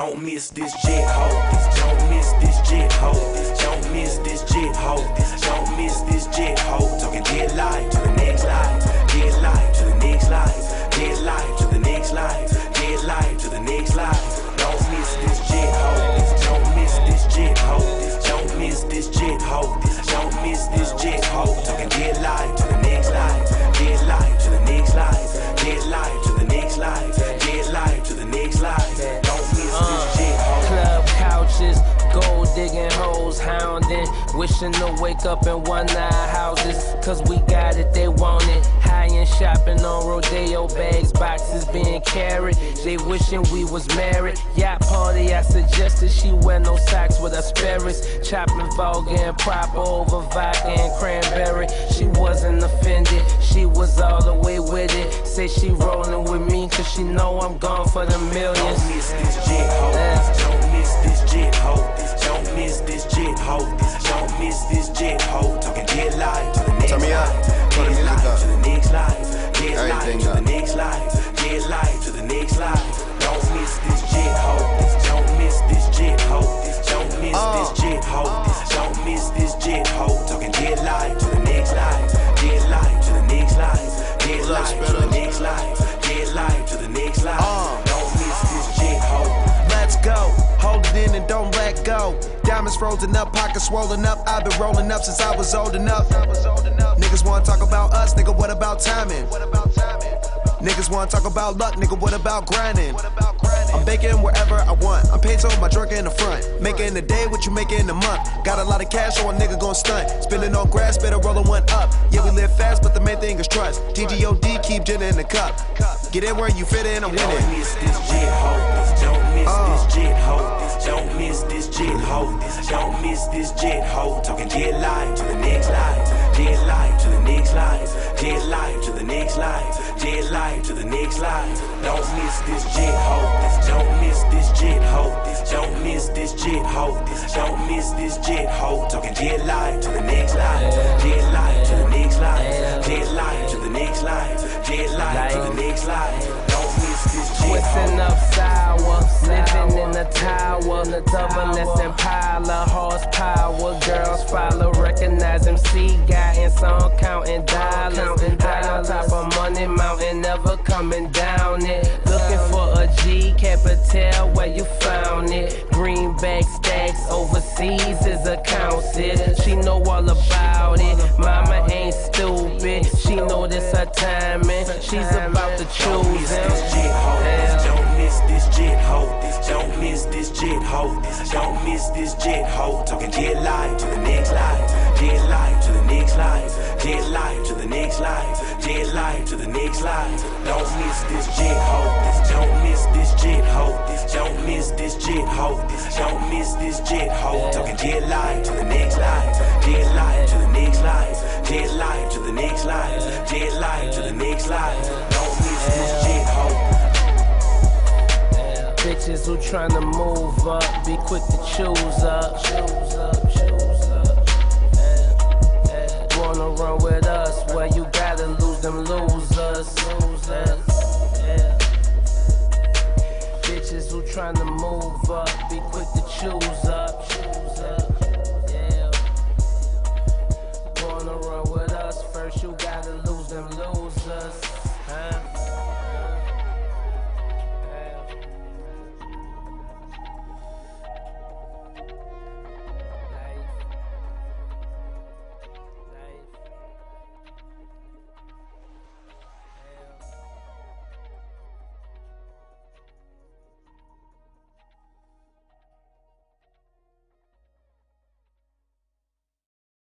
Don't miss this jet ho. Don't miss this jet ho. Don't miss this jet ho. Don't miss this jet ho. Talking jet life to the next life. Jet life to the next life. Jet life to the next life. Jet life to the next life. Don't miss this jet ho. Don't miss this jet ho. Don't miss this jet ho. Don't miss this jet ho. Talking jet life Wishing to wake up in one eye houses. Cause we got it, they want it. High end shopping on Rodeo bags, boxes being carried. They wishing we was married. Yacht party, I suggested she wear no socks with asparagus. Chopping vulgar and proper over vodka and cranberry. She wasn't offended, she was all the way with it. Say she rolling with me cause she know I'm gone for the millions. Diamonds frozen up, pockets swollen up. I've been rolling up since I was old enough. Niggas wanna talk about us, nigga. What about timing? Niggas wanna talk about luck, nigga. What about grinding? I'm baking wherever I want. I'm paid so my drunk in the front. Making a day what you make in a month. Got a lot of cash, so a nigga gon' stunt. Spinning on grass, better rolling one up. Yeah, we live fast, but the main thing is trust. TGOD, keep gin in the cup. Get in where you fit in, I'm Don't winning. miss this jet ho. Don't miss Uh. this Miss this jet ho. Talking jet life to the next life. Jet life to the next life. Jet life to the next life. Jet life to the next life. Don't miss this jet ho. Don't miss this jet ho. Don't miss this jet ho. Don't miss this jet ho. Talking jet life to the next life. Jet life to the next life. Jet life to the next life. Jet life to the next life. Don't miss this jet ho. Twisting up sour, living in a tower, double S Impala, horsepower. Girls follow, recognize MC, got in song, counting dollars. High on top of money mountain, never coming down it. Looking for a G, capital, where you found it. Greenback stacks, overseas is accounts it. She know all about it. Mama ain't stupid, she know this her timing. She's about to choose her. Don't choose miss him. this jet ho. Yeah. Don't miss this jet ho. Don't miss this jet ho. Next life. Don't miss this jet ho. Don't miss this jet ho. Don't miss this jet ho. Don't miss this jet ho. Talking jet life to the next life. Jet life to the next life. Jet life to the next life. Jet life to the next life. Don't miss this jet ho. Bitches who tryna move up, be quick to choose up. Choose up, choose up. Wanna run with us, well you gotta lose them lose yeah. Bitches who tryna move up, be quick to choose up.